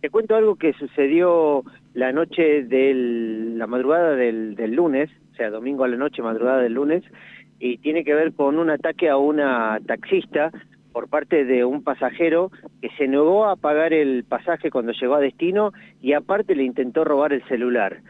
Te cuento algo que sucedió la noche de la madrugada del, lunes, o sea, domingo a la noche, madrugada del lunes, y tiene que ver con un ataque a una taxista por parte de un pasajero que se negó a pagar el pasaje cuando llegó a destino y aparte le intentó robar el celular.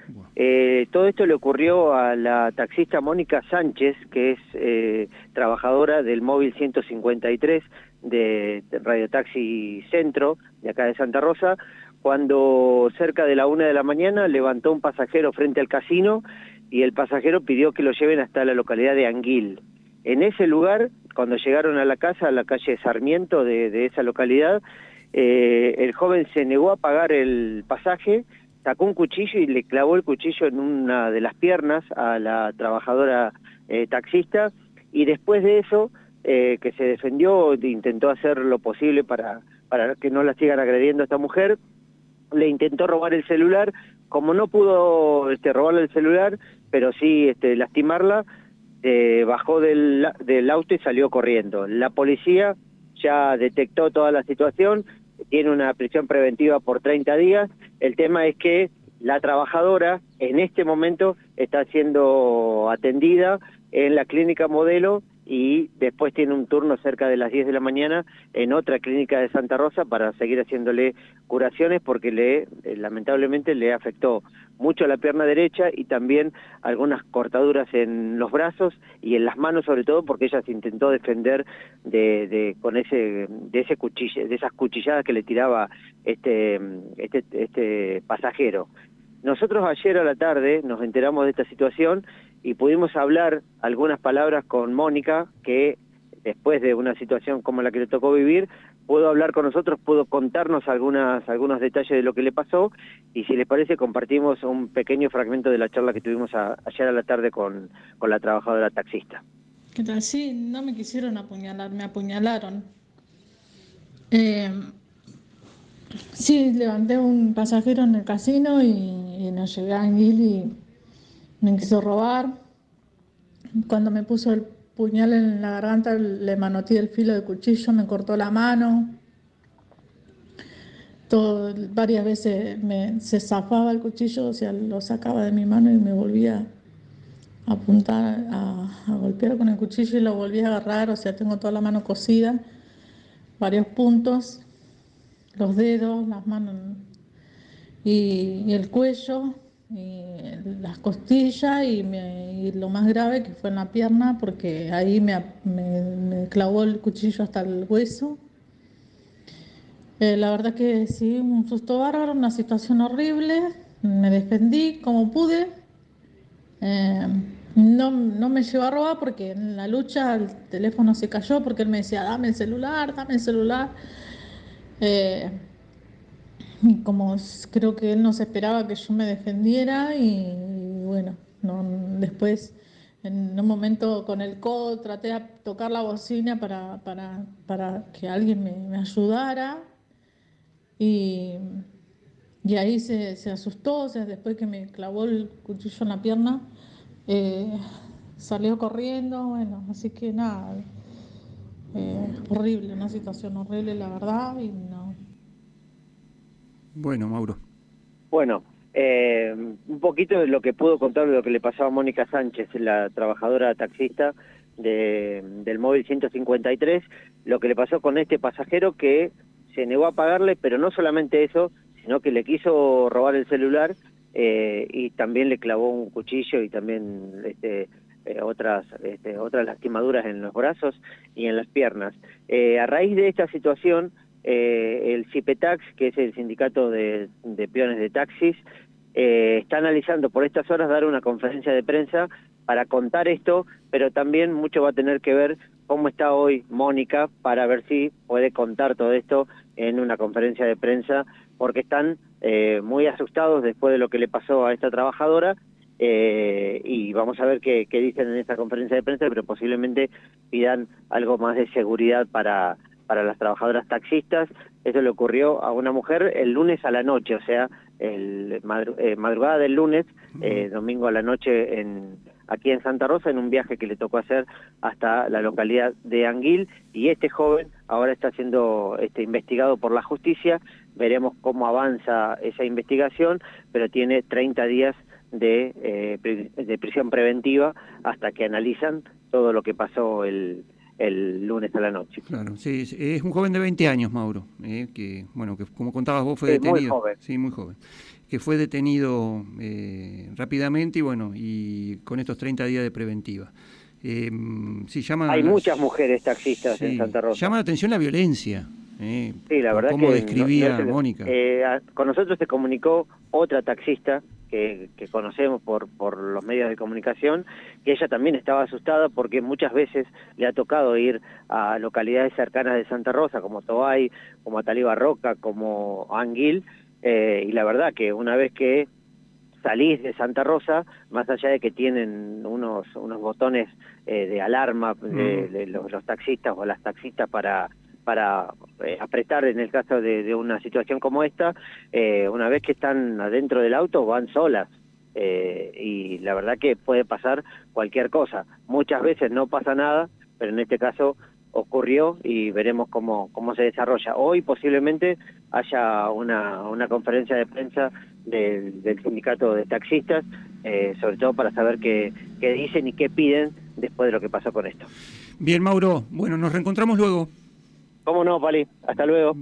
Eh, todo esto le ocurrió a la taxista Mónica Sánchez, que es eh, trabajadora del móvil 153 de Radio Taxi Centro, de acá de Santa Rosa, cuando cerca de la una de la mañana levantó un pasajero frente al casino y el pasajero pidió que lo lleven hasta la localidad de Anguil. En ese lugar, cuando llegaron a la casa, a la calle Sarmiento de, esa localidad, eh, el joven se negó a pagar el pasaje, sacó un cuchillo y le clavó el cuchillo en una de las piernas a la trabajadora eh, taxista y después de eso, eh, que se defendió, intentó hacer lo posible para, para que no la sigan agrediendo a esta mujer, le intentó robar el celular, como no pudo este, robarle el celular, pero sí este, lastimarla, eh, bajó del, del auto y salió corriendo. La policía ya detectó toda la situación, tiene una prisión preventiva por 30 días. El tema es que la trabajadora en este momento está siendo atendida en la clínica modelo y después tiene un turno cerca de las 10 de la mañana en otra clínica de Santa Rosa para seguir haciéndole curaciones porque le eh, lamentablemente le afectó mucho la pierna derecha y también algunas cortaduras en los brazos y en las manos sobre todo porque ella se intentó defender de, con ese de esas cuchilladas que le tiraba este este este pasajero nosotros ayer a la tarde nos enteramos de esta situación y pudimos hablar algunas palabras con Mónica, que después de una situación como la que le tocó vivir, pudo hablar con nosotros, pudo contarnos algunas, algunos detalles de lo que le pasó y si les parece compartimos un pequeño fragmento de la charla que tuvimos ayer a la tarde con, con la trabajadora taxista. ¿Qué tal? Sí, no me quisieron apuñalar, me apuñalaron. Eh, sí, levanté un pasajero en el casino y y nos llegué a Anguil y me quiso robar. Cuando me puso el puñal en la garganta, le manoteé el filo de cuchillo, me cortó la mano. Todo, varias veces se zafaba el cuchillo, o sea, lo sacaba de mi mano y me volvía a apuntar, a, a golpear con el cuchillo y lo volvía a agarrar, o sea, tengo toda la mano cosida, varios puntos, los dedos, las manos y, el cuello, y las costillas y, lo más grave que fue en la pierna porque ahí me, me, clavó el cuchillo hasta el hueso. Eh, la verdad que sí, un susto bárbaro, una situación horrible, me defendí como pude. Eh, no, no, me llevó a robar porque en la lucha el teléfono se cayó porque él me decía, dame el celular, dame el celular. Eh, y como creo que él no se esperaba que yo me defendiera y, bueno, no, después en un momento con el codo traté de tocar la bocina para, para, para que alguien me, ayudara y, y, ahí se, se asustó, después que me clavó el cuchillo en la pierna, eh, salió corriendo, bueno, así que nada, eh, horrible, una situación horrible la verdad y no, bueno, Mauro. Bueno, eh, un poquito de lo que pudo contar de lo que le pasaba a Mónica Sánchez, la trabajadora taxista de, del móvil 153, lo que le pasó con este pasajero que se negó a pagarle, pero no solamente eso, sino que le quiso robar el celular eh, y también le clavó un cuchillo y también este, eh, otras este, otras lastimaduras en los brazos y en las piernas. a raíz de esta situación, eh, el CIPETAX, que es el sindicato de, peones de taxis, eh, está analizando por estas horas dar una conferencia de prensa para contar esto, pero también mucho va a tener que ver cómo está hoy Mónica para ver si puede contar todo esto en una conferencia de prensa, porque están eh, muy asustados después de lo que le pasó a esta trabajadora y vamos a ver qué, qué dicen en esta conferencia de prensa, pero posiblemente pidan algo más de seguridad para para las trabajadoras taxistas. Eso le ocurrió a una mujer el lunes a la noche, o sea, el eh, madrugada del lunes, eh, domingo a la noche en aquí en Santa Rosa en un viaje que le tocó hacer hasta la localidad de Anguil. Y este joven ahora está siendo este, investigado por la justicia. Veremos cómo avanza esa investigación, pero tiene 30 días de, eh, de prisión preventiva hasta que analizan todo lo que pasó el, el lunes a la noche. Claro, sí, es un joven de 20 años, Mauro, eh, que, bueno, que como contabas vos fue detenido. Muy joven. Sí, muy joven. Que fue detenido eh, rápidamente y bueno, y con estos 30 días de preventiva. Eh, sí, llama Hay muchas mujeres taxistas en Santa Rosa. Llama la atención la violencia. Eh, sí, la verdad cómo describía Mónica. con nosotros se comunicó otra taxista que, conocemos por, por los medios de comunicación, que ella también estaba asustada porque muchas veces le ha tocado ir a localidades cercanas de Santa Rosa, como Tobay, como Ataliba Roca, como Anguil, eh, y la verdad que una vez que salís de Santa Rosa, más allá de que tienen unos, unos botones eh, de alarma de, los, los, taxistas o las taxistas para para eh, apretar en el caso de, una situación como esta, eh, una vez que están adentro del auto van solas. Eh, y la verdad que puede pasar cualquier cosa. Muchas veces no pasa nada, pero en este caso ocurrió y veremos cómo, cómo se desarrolla. Hoy posiblemente haya una, una conferencia de prensa del, del sindicato de taxistas, sobre todo para saber qué, qué dicen y qué piden después de lo que pasó con esto. Bien, Mauro. Bueno, nos reencontramos luego. ¿Cómo no, Pali? Hasta luego.